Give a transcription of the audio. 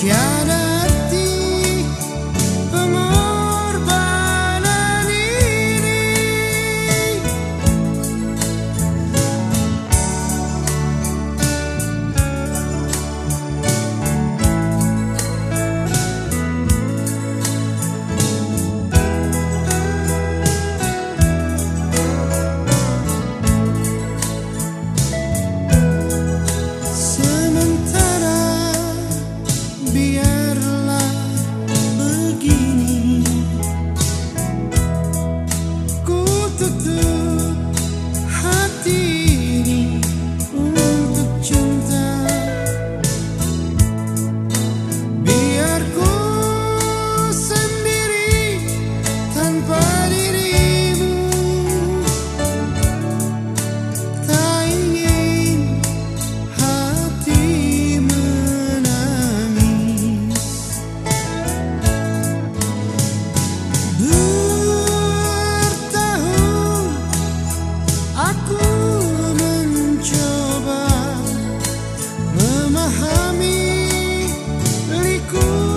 Yeah. to do. memahami liku